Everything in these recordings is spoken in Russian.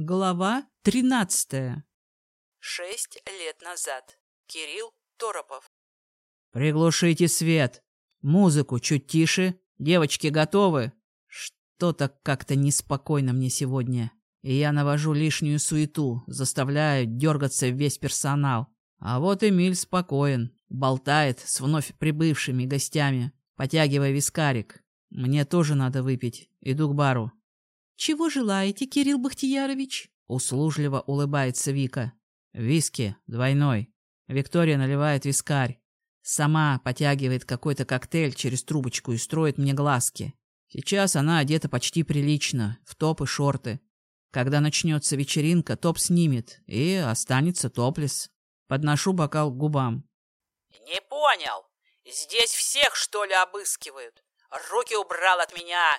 Глава тринадцатая. Шесть лет назад. Кирилл Торопов. Приглушите свет. Музыку чуть тише. Девочки готовы? Что-то как-то неспокойно мне сегодня. И я навожу лишнюю суету, заставляю дергаться весь персонал. А вот Эмиль спокоен, болтает с вновь прибывшими гостями, потягивая вискарик. Мне тоже надо выпить. Иду к бару. «Чего желаете, Кирилл Бахтиярович?» Услужливо улыбается Вика. «Виски, двойной». Виктория наливает вискарь. Сама потягивает какой-то коктейль через трубочку и строит мне глазки. Сейчас она одета почти прилично, в топ и шорты. Когда начнется вечеринка, топ снимет, и останется топлес. Подношу бокал к губам. «Не понял. Здесь всех, что ли, обыскивают? Руки убрал от меня.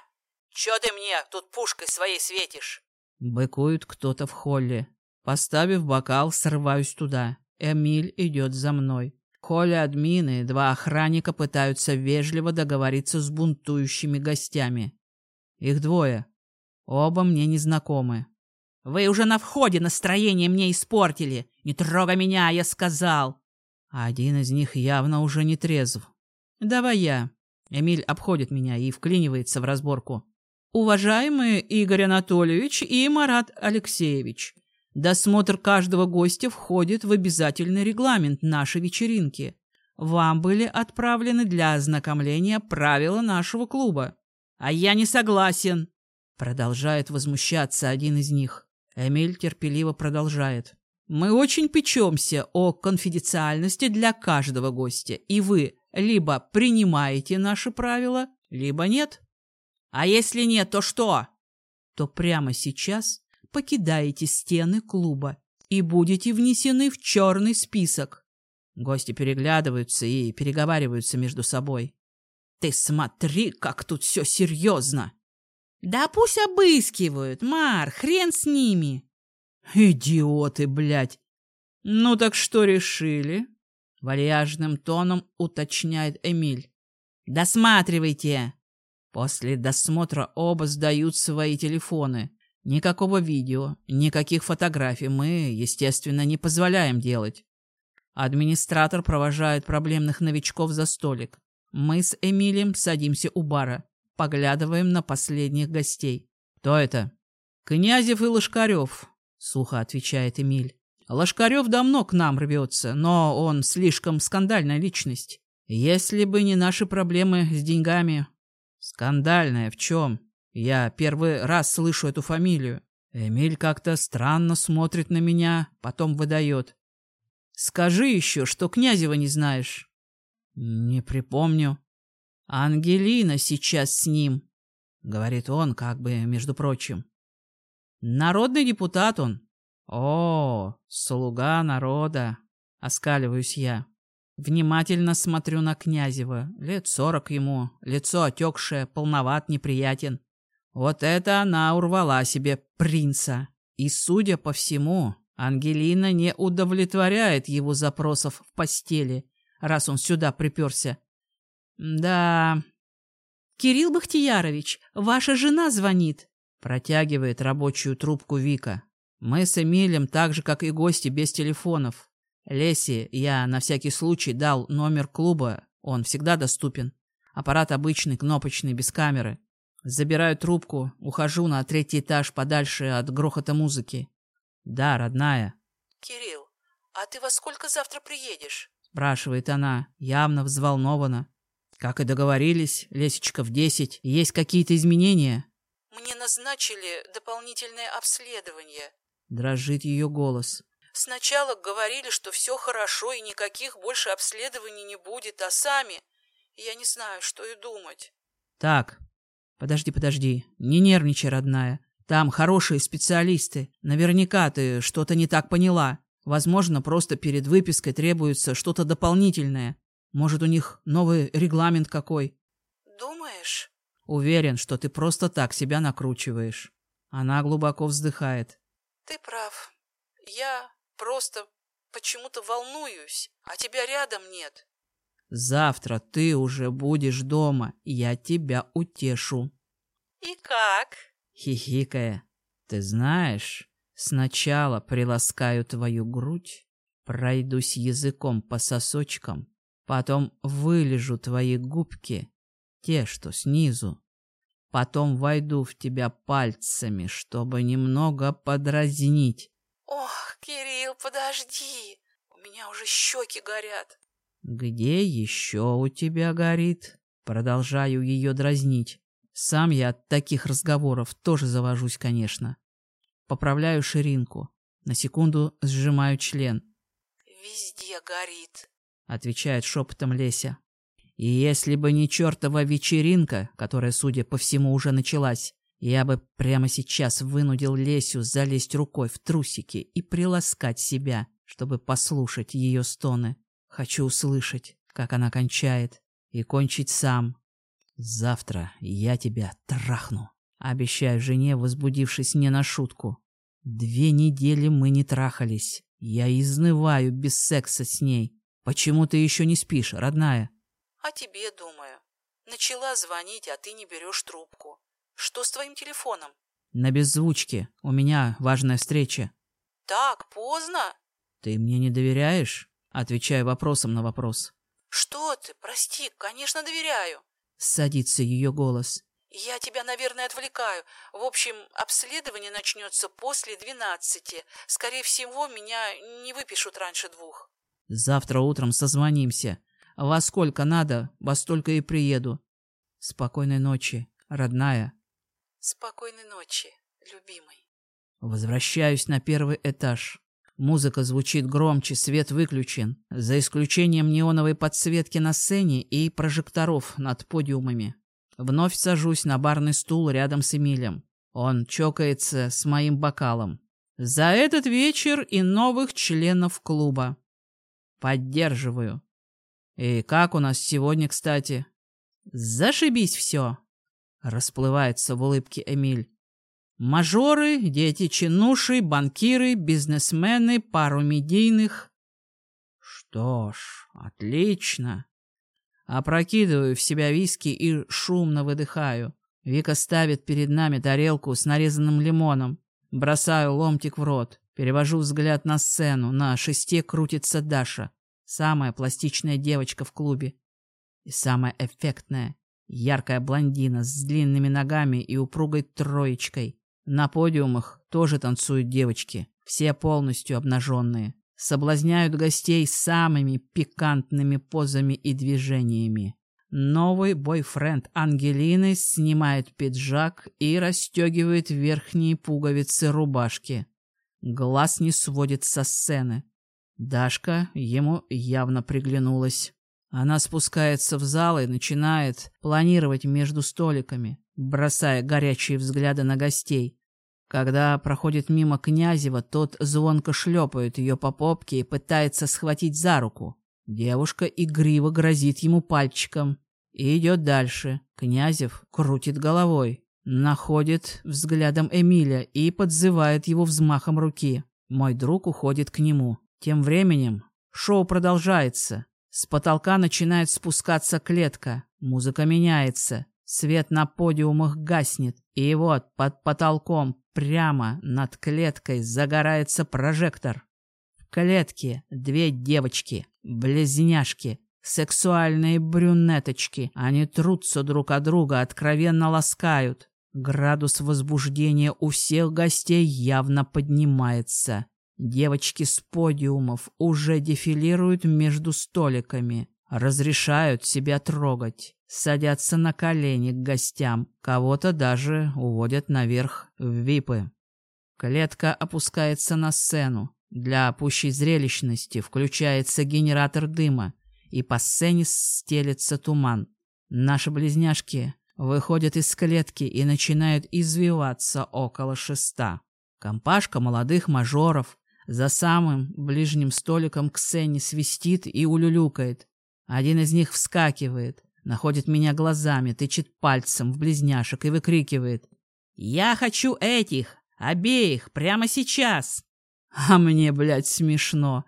Чё ты мне тут пушкой своей светишь?» Быкует кто-то в холле. Поставив бокал, срываюсь туда. Эмиль идет за мной. В холле админы два охранника пытаются вежливо договориться с бунтующими гостями. Их двое. Оба мне незнакомы. «Вы уже на входе настроение мне испортили. Не трогай меня, я сказал!» Один из них явно уже не трезв. «Давай я». Эмиль обходит меня и вклинивается в разборку. Уважаемые Игорь Анатольевич и Марат Алексеевич, досмотр каждого гостя входит в обязательный регламент нашей вечеринки. Вам были отправлены для ознакомления правила нашего клуба. А я не согласен, продолжает возмущаться один из них. Эмиль терпеливо продолжает. Мы очень печемся о конфиденциальности для каждого гостя, и вы либо принимаете наши правила, либо нет. А если нет, то что? То прямо сейчас покидаете стены клуба и будете внесены в черный список. Гости переглядываются и переговариваются между собой. Ты смотри, как тут все серьезно. Да пусть обыскивают, Мар, хрен с ними. Идиоты, блядь. Ну так что решили? Вальяжным тоном уточняет Эмиль. Досматривайте. После досмотра оба сдают свои телефоны. Никакого видео, никаких фотографий мы, естественно, не позволяем делать. Администратор провожает проблемных новичков за столик. Мы с Эмилием садимся у бара, поглядываем на последних гостей. «Кто это?» «Князев и Лошкарев», — сухо отвечает Эмиль. «Лошкарев давно к нам рвется, но он слишком скандальная личность. Если бы не наши проблемы с деньгами, Скандальная в чем? Я первый раз слышу эту фамилию. Эмиль как-то странно смотрит на меня, потом выдает. Скажи еще, что Князева не знаешь. Не припомню. Ангелина сейчас с ним, говорит он, как бы, между прочим. Народный депутат он. О, слуга народа, оскаливаюсь я. Внимательно смотрю на Князева. Лет сорок ему, лицо отекшее, полноват, неприятен. Вот это она урвала себе принца. И, судя по всему, Ангелина не удовлетворяет его запросов в постели, раз он сюда приперся. Да... «Кирилл Бахтиярович, ваша жена звонит», — протягивает рабочую трубку Вика. Мы с Эмилем так же, как и гости, без телефонов. Лесе я на всякий случай дал номер клуба, он всегда доступен. Аппарат обычный, кнопочный, без камеры. Забираю трубку, ухожу на третий этаж подальше от грохота музыки. Да, родная. Кирилл, а ты во сколько завтра приедешь? Спрашивает она, явно взволнована. Как и договорились, Лесечка в десять. Есть какие-то изменения? Мне назначили дополнительное обследование. Дрожит ее голос. Сначала говорили, что все хорошо и никаких больше обследований не будет, а сами... Я не знаю, что и думать. Так, подожди, подожди. Не нервничай, родная. Там хорошие специалисты. Наверняка ты что-то не так поняла. Возможно, просто перед выпиской требуется что-то дополнительное. Может, у них новый регламент какой. Думаешь? Уверен, что ты просто так себя накручиваешь. Она глубоко вздыхает. Ты прав. Я Просто почему-то волнуюсь, а тебя рядом нет. Завтра ты уже будешь дома, я тебя утешу. И как? Хихикая. Ты знаешь, Сначала приласкаю твою грудь, пройдусь языком по сосочкам, потом вылежу твои губки, те, что снизу, потом войду в тебя пальцами, чтобы немного подразнить. Ох, Кирилл, подожди, у меня уже щеки горят. Где еще у тебя горит? Продолжаю ее дразнить. Сам я от таких разговоров тоже завожусь, конечно. Поправляю ширинку. На секунду сжимаю член. «Везде горит», — отвечает шепотом Леся. И если бы не чертова вечеринка, которая, судя по всему, уже началась, я бы прямо сейчас вынудил Лесю залезть рукой в трусики и приласкать себя, чтобы послушать ее стоны. Хочу услышать, как она кончает, и кончить сам. Завтра я тебя трахну. Обещаю жене, возбудившись не на шутку. Две недели мы не трахались. Я изнываю без секса с ней. Почему ты еще не спишь, родная? А тебе, думаю. Начала звонить, а ты не берешь трубку. Что с твоим телефоном? На беззвучке. У меня важная встреча. Так, поздно? Ты мне не доверяешь? Отвечаю вопросом на вопрос. Что ты? Прости, конечно, доверяю. Садится ее голос. Я тебя, наверное, отвлекаю. В общем, обследование начнется после двенадцати. Скорее всего, меня не выпишут раньше двух. Завтра утром созвонимся. Во сколько надо, во столько и приеду. Спокойной ночи, родная. Спокойной ночи, любимый. Возвращаюсь на первый этаж. Музыка звучит громче, свет выключен, за исключением неоновой подсветки на сцене и прожекторов над подиумами. Вновь сажусь на барный стул рядом с Эмилем. Он чокается с моим бокалом. За этот вечер и новых членов клуба. Поддерживаю. И как у нас сегодня, кстати? Зашибись все. Расплывается в улыбке Эмиль. Мажоры, дети чинуши, банкиры, бизнесмены, пару медийных. Что ж, отлично. Опрокидываю в себя виски и шумно выдыхаю. Вика ставит перед нами тарелку с нарезанным лимоном. Бросаю ломтик в рот. Перевожу взгляд на сцену. На шесте крутится Даша. Самая пластичная девочка в клубе. И самая эффектная. Яркая блондина с длинными ногами и упругой троечкой. На подиумах тоже танцуют девочки. Все полностью обнаженные соблазняют гостей самыми пикантными позами и движениями. Новый бойфренд Ангелины снимает пиджак и расстегивает верхние пуговицы рубашки. Глаз не сводит со сцены. Дашка ему явно приглянулась. Она спускается в зал и начинает планировать между столиками, бросая горячие взгляды на гостей. Когда проходит мимо Князева, тот звонко шлепает ее по попке и пытается схватить за руку. Девушка игриво грозит ему пальчиком и идет дальше. Князев крутит головой, находит взглядом Эмиля и подзывает его взмахом руки. Мой друг уходит к нему. Тем временем шоу продолжается. С потолка начинает спускаться клетка. Музыка меняется. Свет на подиумах гаснет. И вот под потолком Прямо над клеткой загорается прожектор. В клетке две девочки, близняшки, сексуальные брюнеточки. Они трутся друг от друга, откровенно ласкают. Градус возбуждения у всех гостей явно поднимается. Девочки с подиумов уже дефилируют между столиками, разрешают себя трогать садятся на колени к гостям, кого-то даже уводят наверх в випы. Клетка опускается на сцену. Для пущей зрелищности включается генератор дыма, и по сцене стелется туман. Наши близняшки выходят из клетки и начинают извиваться около шеста. Компашка молодых мажоров за самым ближним столиком к сцене свистит и улюлюкает. Один из них вскакивает, Находит меня глазами, тычет пальцем в близняшек и выкрикивает. «Я хочу этих! Обеих! Прямо сейчас!» А мне, блядь, смешно.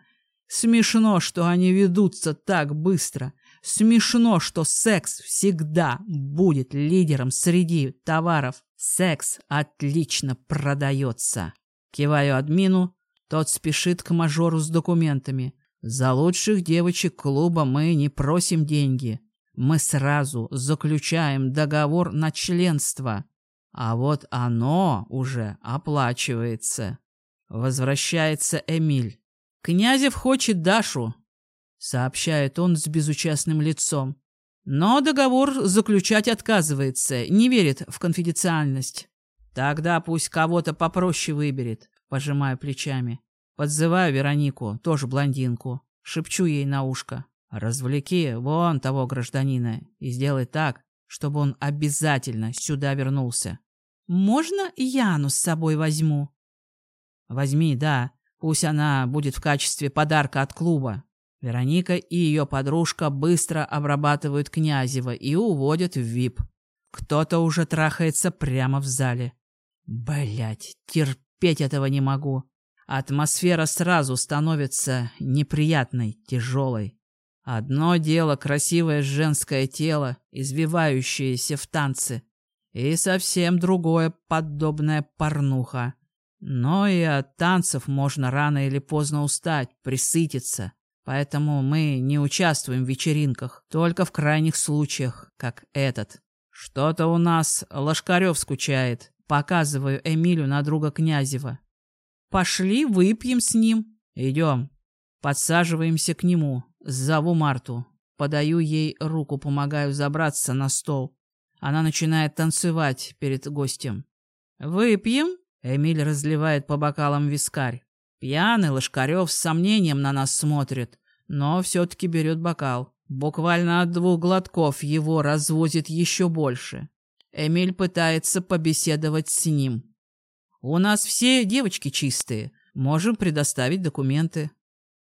Смешно, что они ведутся так быстро. Смешно, что секс всегда будет лидером среди товаров. Секс отлично продается. Киваю админу, тот спешит к мажору с документами. За лучших девочек клуба мы не просим деньги. Мы сразу заключаем договор на членство. А вот оно уже оплачивается. Возвращается Эмиль. «Князев хочет Дашу», — сообщает он с безучастным лицом. Но договор заключать отказывается, не верит в конфиденциальность. Тогда пусть кого-то попроще выберет, пожимаю плечами. Подзываю Веронику, тоже блондинку. Шепчу ей на ушко. Развлеки вон того гражданина и сделай так, чтобы он обязательно сюда вернулся. Можно Яну с собой возьму? Возьми, да. Пусть она будет в качестве подарка от клуба. Вероника и ее подружка быстро обрабатывают Князева и уводят в ВИП. Кто-то уже трахается прямо в зале. Блять, терпеть этого не могу. Атмосфера сразу становится неприятной, тяжелой. Одно дело красивое женское тело, извивающееся в танце, и совсем другое подобная порнуха. Но и от танцев можно рано или поздно устать, присытиться. Поэтому мы не участвуем в вечеринках, только в крайних случаях, как этот. Что-то у нас Лошкарев скучает. Показываю Эмилю на друга Князева. Пошли выпьем с ним. Идем. Подсаживаемся к нему. Зову Марту. Подаю ей руку, помогаю забраться на стол. Она начинает танцевать перед гостем. «Выпьем?» Эмиль разливает по бокалам вискарь. Пьяный Лошкарев с сомнением на нас смотрит, но все-таки берет бокал. Буквально от двух глотков его развозит еще больше. Эмиль пытается побеседовать с ним. «У нас все девочки чистые. Можем предоставить документы».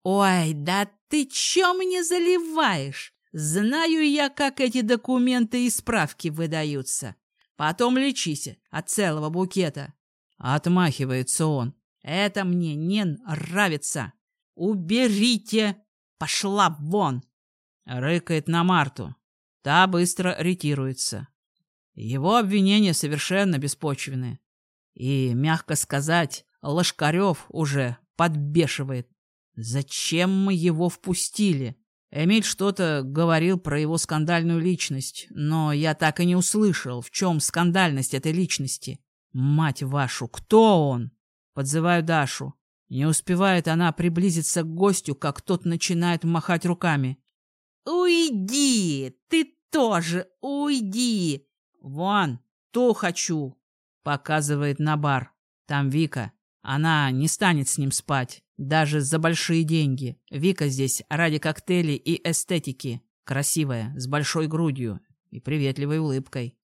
«Ой, да ты че мне заливаешь? Знаю я, как эти документы и справки выдаются. Потом лечись от целого букета». Отмахивается он. Это мне не нравится. Уберите! Пошла вон! Рыкает на Марту. Та быстро ретируется. Его обвинения совершенно беспочвенны. И, мягко сказать, Лошкарев уже подбешивает. Зачем мы его впустили? Эмиль что-то говорил про его скандальную личность, но я так и не услышал, в чем скандальность этой личности. Мать вашу, кто он? Подзываю Дашу. Не успевает она приблизиться к гостю, как тот начинает махать руками. «Уйди! Ты тоже уйди! Вон, ту хочу!» Показывает на бар. Там Вика. Она не станет с ним спать, даже за большие деньги. Вика здесь ради коктейлей и эстетики. Красивая, с большой грудью и приветливой улыбкой.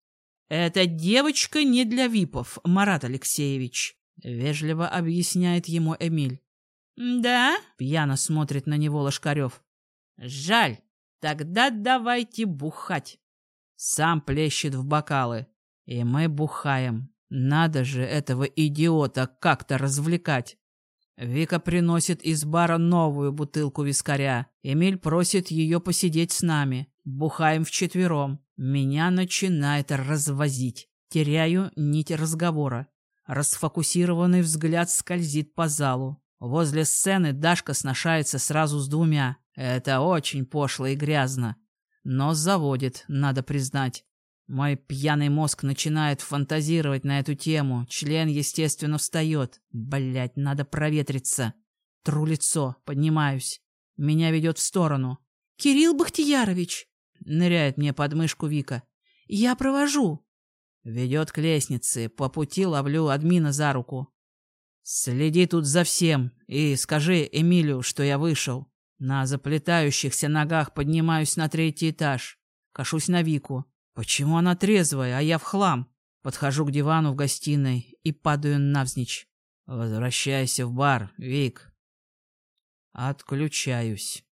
«Эта девочка не для випов, Марат Алексеевич. — вежливо объясняет ему Эмиль. «Да?» — пьяно смотрит на него Лошкарев. «Жаль. Тогда давайте бухать». Сам плещет в бокалы. И мы бухаем. Надо же этого идиота как-то развлекать. Вика приносит из бара новую бутылку вискаря. Эмиль просит ее посидеть с нами. Бухаем вчетвером. Меня начинает развозить. Теряю нить разговора. Расфокусированный взгляд скользит по залу. Возле сцены Дашка сношается сразу с двумя. Это очень пошло и грязно. Но заводит, надо признать. Мой пьяный мозг начинает фантазировать на эту тему. Член, естественно, встает. Блять, надо проветриться. Тру лицо, поднимаюсь. Меня ведет в сторону. «Кирилл Бахтиярович!» Ныряет мне под мышку Вика. «Я провожу!» Ведет к лестнице. По пути ловлю админа за руку. Следи тут за всем и скажи Эмилю, что я вышел. На заплетающихся ногах поднимаюсь на третий этаж. Кашусь на Вику. Почему она трезвая, а я в хлам? Подхожу к дивану в гостиной и падаю навзничь. Возвращайся в бар, Вик. Отключаюсь.